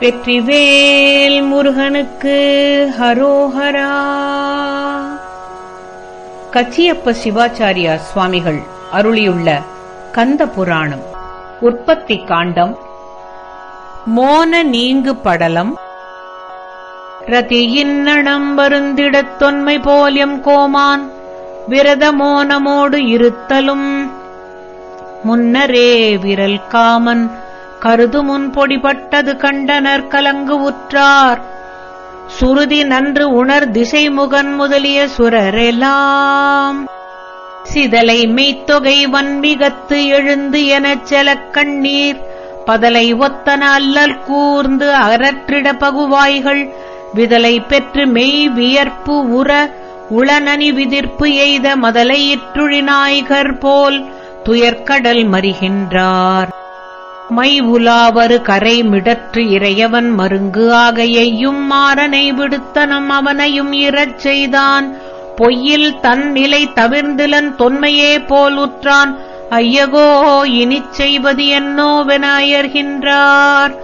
வெற்றிவேல் முருகனுக்கு ஹரோஹரா. கச்சியப்ப சிவாச்சாரியா சுவாமிகள் அருளியுள்ள கந்த புராணம் உற்பத்தி காண்டம் மோன நீங்கு படலம் ரதியின்னணம் வருந்திடத் தொன்மை போலியம் கோமான் விரத மோனமோடு இருத்தலும் முன்னரே விரல் காமன் கருது முன்பொடிபட்டது கண்டனர் கலங்கு உற்றார். சுருதி நன்று உணர் திசைமுகன் முதலிய சுரரெலாம். சிதலை மெய்த்தொகை வன்மிகத்து எழுந்து எனச் செலக் கண்ணீர். பதலை ஒத்தன அல்லல் கூர்ந்து அறற்றிட பகுவாய்கள். விதலை பெற்று மெய் வியர்ப்பு உற உளநனி விதிர்ப்பு எய்த மதலையிற்றுழிநாய்கர் போல் துயர்கடல் மறிகின்றார். மை உலாவரு கரை மிடற்று இறையவன் மருங்கு ஆகையையும் மாறனை விடுத்தனம் அவனையும் இறச் செய்தான். பொய்யில் தன் நிலை தவிர்ந்திலன் தொன்மையே போல் உற்றான். ஐயகோ இனிச் செய்வது என்னோவென அயர்கின்றார்.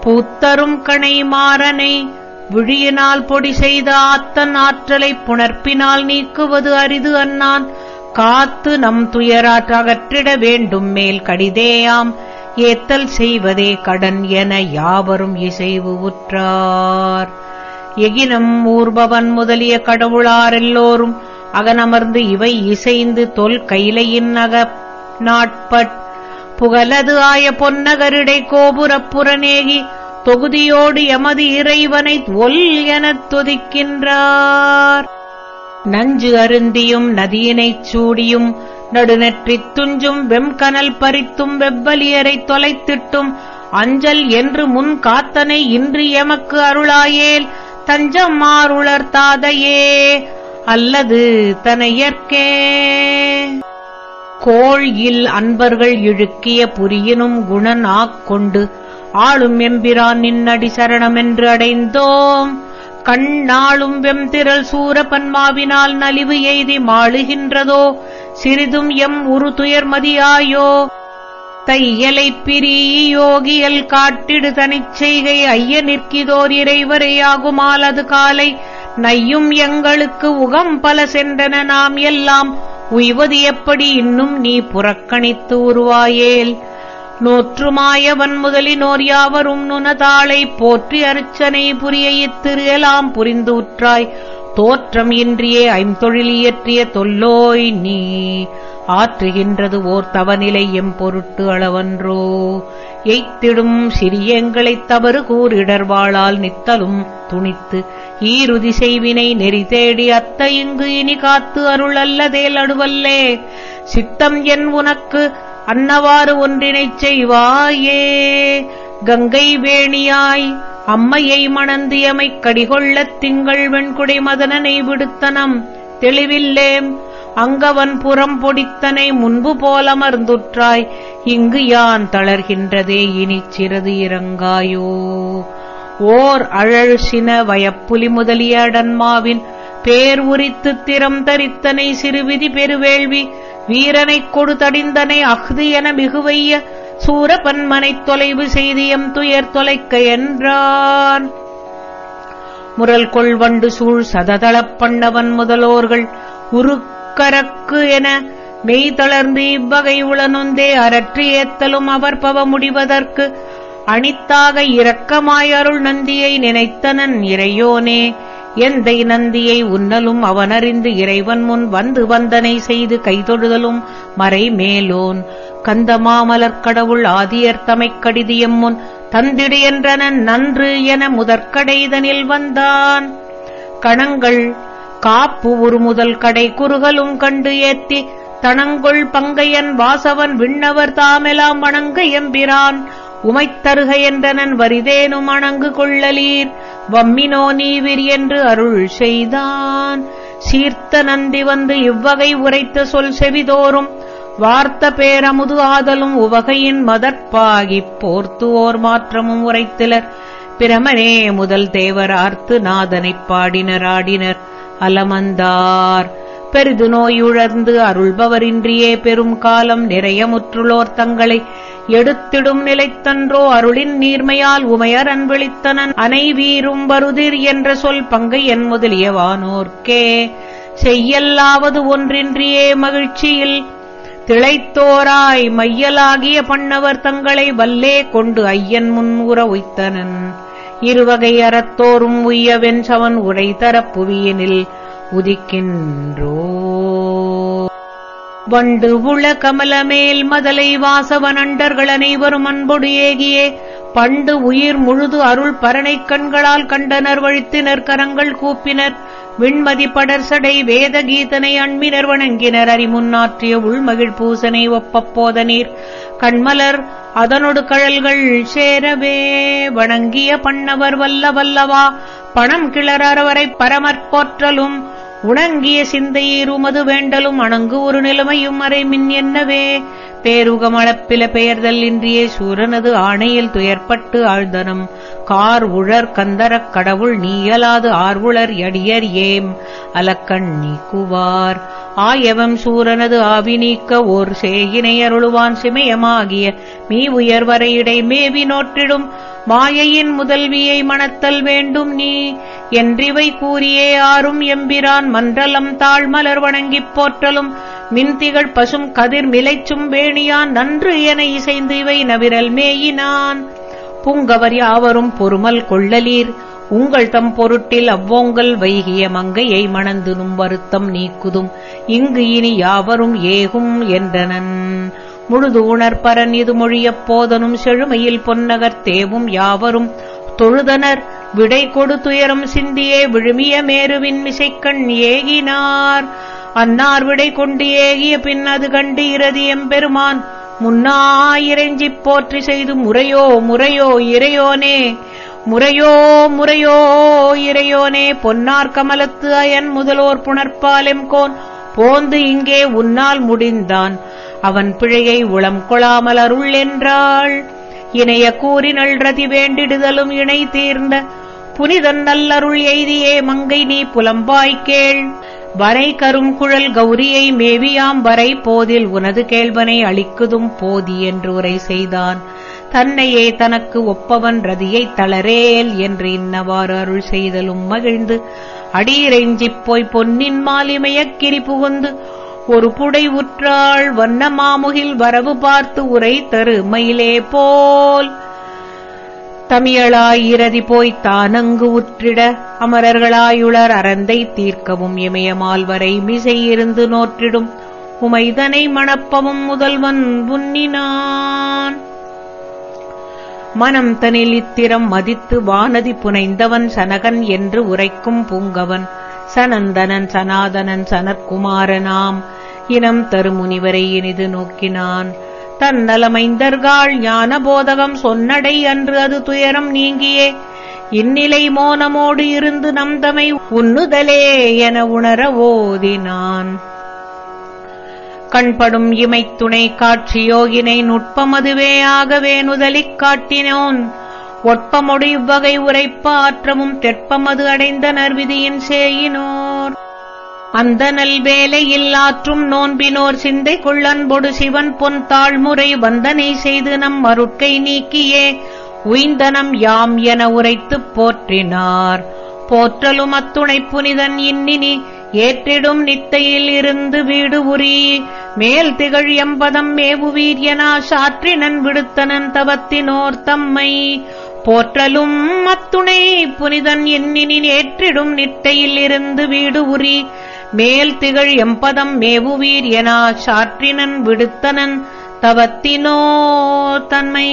பூத்தரும் கணை மாறனை விழியினால் பொடி செய்த ஆத்தன் ஆற்றலைப் புணர்ப்பினால் நீக்குவது அரிது அன்னான். காத்து நம் துயராற்றகற்றிட வேண்டும் மேல் கடிதேயாம். ஏத்தல் செய்வதே கடன் என யாவரும் இசைவு உற்றார். எகினம் ஊர்பவன் முதலிய கடவுளாரெல்லோரும் அகனமர்ந்து இவை இசைந்து தொல் கைலையின் அக நாட்பட். புகலது ஆய பொன்னகரிடை கோபுரப் புறநேகி தொகுதியோடு எமது இறைவனை ஒல் எனத் துதிக்கின்றார். நஞ்சு அருந்தியும் நதியினைச் சூடியும் நடுநெற்றித் துஞ்சும் வெம்கனல் பறித்தும் வெவ்வலியரைத் தொலைத்திட்டும் அஞ்சல் என்று முன் காத்தனை இன்று எமக்கு அருளாயேல் தஞ்சம் மாறுளர் தாதையே அல்லது தனையற்கே கோள் இல் அன்பர்கள் இழுக்கிய புரியினும் குணன் ஆக்கொண்டு ஆளும் எம்பிரான் நின்னடி சரணமென்று அடைந்தோம். கண்ணாளும் வெம்திரள் சூரபன்மாவினால் நலிவு எய்தி மாளுகின்றதோ சிறிதும் எம் உரு துயர்மதியாயோ தையலைப் பிரியோகியல் காட்டிடு தனிச் செய்கை ஐய நிற்கிதோர் இறைவரையாகுமால் அது காலை. நையும் எங்களுக்கு உகம் பல சென்றன நாம் எல்லாம். உய்வது எப்படி இன்னும் நீ புறக்கணித்து உருவாயேல்? நோற்றுமாயவன் முதலினோர் யாவரும் நுணதாளை போற்றி அர்ச்சனை புரிய இத்திரு எல்லாம் புரிந்து உற்றாய். தோற்றம் இன்றியே ஐந்தொழில் இயற்றிய தொல்லோய் நீ ஆற்றுகின்றது ஓர் தவநிலை எம் பொருட்டு அளவன்றோ. எய்த்திடும் சிறியங்களைத் தவறு கூறிடர்வாளால் நித்தலும் துணித்து ஈருதி செய்வினை நெறி தேடி அத்த இங்கு இனி காத்து அருள் அல்லதேல் அடுவல்லே. சித்தம் என் உனக்கு அன்னவாறு ஒன்றினைச் செய்வாயே. கங்கை வேணியாய் அம்மையை மணந்தியமைக் கடிகொள்ளத் திங்கள் வெண்குடை மதனனை விடுத்தனம். தெளிவில்லேம் அங்கவன் புறம் பொடித்தனை முன்பு போலமர்ந்துற்றாய். இங்கு யான் தளர்கின்றதே? இனிச் சிறது இறங்காயோ ஓர் அழல் சின வயப்புலி முதலிய அடன்மாவின் பேர் உரித்து திறம் தரித்தனை சிறுவிதி பெருவேள்வி. வீரனைக் கொடு தடிந்தனை அஃது என மிகுவைய சூரபன்மனைத் தொலைவு செய்தியம் துயர் தொலைக்க என்றான். முரல் கொள்வண்டு சூழ் சததளப் பண்ணவன் முதலோர்கள் உருக்கரக்கு என மெய்தளர்ந்து இவ்வகை உளனொந்தே அரற்றி ஏத்தலும் அவர் பவ முடிவதற்கு அணித்தாக இரக்கமாய் அருள் நந்தியை நினைத்தனன் இறையோனே. எந்தை நந்தியை உன்னலும் அவனறிந்து இறைவன் முன் வந்து வந்தனை செய்து கைதொழுதலும் மறை மேலோன் கந்தமாமலர் கடவுள் ஆதியர் தமைக் கடிதியம் முன் தந்திடு என்றனன் நன்று என முதற்கடைதனில் வந்தான். கணங்கள் காப்பு ஒரு முதல் கடை குறுகலும் கண்டு ஏத்தி தனங்கொள் பங்கையன் வாசவன் விண்ணவர் தாமெலாம் வணங்க எம்பிரான். உமைத்தருக என்றனன் வரிதேனும் அணங்கு கொள்ளலீர். வம்மினோ நீவிர் என்று அருள் செய்தான். சீர்த்த நந்தி வந்து இவ்வகை உரைத்த சொல் செவிதோறும். வார்த்த பேரமுது ஆதலும் உவகையின் மதற்பாகிப் போர்த்துவோர் மாற்றமும் உரைத்திலர். பிரமனே முதல் தேவரார்த்து நாதனைப் பாடினர் ஆடினர் அலமந்தார். பெரிது நோயுழர்ந்து அருள்பவரின்றியே பெரும் காலம் நிறைய முற்றுளோர் தங்களை எடுத்திடும் நிலைத்தன்றோ அருளின் நீர்மையால் உமையர் அன்பளித்தனன் அனைவீரும் வருதிர் என்ற சொல் பங்கை என் முதலியவானோர்க்கே. செய்யல்லாவது ஒன்றின்றியே மகிழ்ச்சியில் திளைத்தோராய் மையலாகிய பண்ணவர் தங்களை வல்லே கொண்டு ஐயன் முன்னுற உய்த்தனன். இருவகை அறத்தோறும் உய்யவென் சவன் உரை தரப் புவியினில் உதிக்கின்றோ. வண்டு உள கமலமேல் மதலை வாசவன் அண்டர்கள் அனைவரும் அன்பொடு ஏகியே. பண்டு உயிர் முழுது அருள் பரணைக் கண்களால் கண்டனர் வழித்தினர் கரங்கள் கூப்பினர். விண்மதி படர்சடை வேத கீதனை அண்மினர் வணங்கினர். அறிமுன்னாற்றிய உள்மகிழ் பூசனை ஒப்பப்போத நீர் கண்மலர் அதனொடு கழல்கள் சேரவே. வணங்கிய பண்ணவர் வல்ல வல்லவா. பணம் கிளறவரை பரமற்போற்றலும் உணங்கிய சிந்தையீருமது வேண்டலும் அணங்கு ஒரு நிலைமையும் அறை மின் என்னவே. பேருகமளப்பில பெயர்தல் இன்றியே சூரனது ஆணையில் துயர்பட்டு ஆழ்தனம் கார் உழர் கந்தரக் கடவுள் நீயலாது ஆர்வுளர் எடியர் ஏம். அலக்கண் நீக்குவார். ஆயவம் சூரனது ஆவி நீக்க ஓர் சேகினையருளுவான் சிமயமாகிய மீ உயர்வரையிடை மேவி நோற்றிடும். மாயையின் முதல்வியை மணத்தல் வேண்டும் நீ. என்றிவை கூறியே ஆறும் எம்பிரான் மன்றலம் தாழ்மலர் வணங்கிப் போற்றலும். மின்திகள் பசும் கதிர் மிளைச்சும் வேணியான் நன்று என இசைந்து இவை நவிரல் மேயினான். புங்கவர் யாவரும் பொறுமல் கொள்ளலீர். உங்கள் தம் பொருட்டில் அவ்வோங்கல் வைகிய மங்கையை மணந்துனும் வருத்தம் நீக்குதும். இங்கு இனி யாவரும் ஏகும் என்றனன். முழுது உணர்பரன் இது மொழியப் போதனும் செழுமையில் பொன்னகர் தேவும் யாவரும். தொழுதனர் விடை கொடு துயரம் சிந்தியே விழுமிய மேருவின் மிசைக்கண் ஏகினார். அன்னார் விடை கொண்டு ஏகிய பின் அது கண்டு இரதி எம்பெருமான். முன்னாயிரஞ்சிப் போற்றி செய்து முறையோ முறையோ இறையோனே முறையோ முறையோ இறையோனே பொன்னார் கமலத்து அயன் முதலோர் புணர்ப்பாலெம்கோன் போந்து இங்கே உன்னால் முடிந்தான். அவன் பிழையை உளம் கொளாமல் அருள் என்றாள். இணைய கூறி நல்றதி வேண்டிடுதலும் இணை தீர்ந்த. புனிதன் நல்லருள் எய்தியே மங்கை நீ புலம்பாய்க்கேள் வரை கரும் குழல் கௌரியை மேவியாம் வரை போதில் உனது கேள்வனை அளிக்குதும் போதி என்று உரை செய்தான். தன்னையே தனக்கு ஒப்பவன் ரதியைத் தளரேல் என்று இன்னவாறு அருள் செய்தலும் மகிழ்ந்து அடியிறைஞ்சிப் போய் பொன்னின் மாலிமையக் கிரி புகுந்து ஒரு புடை உற்றாள் வண்ண மாமுகில் வரவு பார்த்து உரை தரு மயிலே போல் தமியளாயிரதி போய்த் தானங்கு உற்றிட அமரர்களாயுளர் அறந்தை தீர்க்கவும் இமயமால் வரை மிசை இருந்து நோற்றிடும். உமைதனை மணப்பவும் முதல்வன் புன்னினான் மனம் தனில் இத்திரம் மதித்து வானதி புனைந்தவன் சனகன் என்று உரைக்கும் பூங்கவன். சனந்தனன் சனாதனன் சனற்குமாரனாம் இனம் தருமுனிவரை இனிது நோக்கினான். தன்னலமைந்தர்காள் ஞான போதகம் சொன்னடை அன்று அது துயரம் நீங்கியே. இந்நிலை மோனமோடு இருந்து நம் தமை உண்ணுதலே என உணர ஓதினான். கண்படும் இமைத்துணை காட்சி யோகினை நுட்பமதுவே ஆகவே நுதலிக் காட்டினோன். ஒட்பமொடு இவ்வகை உரைப்ப ஆற்றமும் தெற்பமது அடைந்த நர்விதியின் சேயினோ. அந்த நல்வேலையில் ஆற்றும் நோன்பினோர் சிந்தை கொள்ளன்பொடு சிவன் பொன் தாழ்முறை வந்தனை செய்து நம் அருட்கை நீக்கியே. உய்ந்தனம் யாம் என உரைத்துப் போற்றினார். போற்றலும் அத்துணை புனிதன் இன்னினி ஏற்றிடும் நித்தையில் இருந்து வீடு உரி மேல் திகழ் எம்பதம் மேவுவீர் என சாற்றினன் விடுத்தனன் தவத்தினோர் தம்மை. போற்றலும் அத்துணை புனிதன் எண்ணினின் ஏற்றிடும் நிட்டையில் இருந்து வீடு உரி மேல் திகழ் எம்பதம் மேவுவீர் என சாற்றினன் விடுத்தனன் தவத்தினோ தன்மை.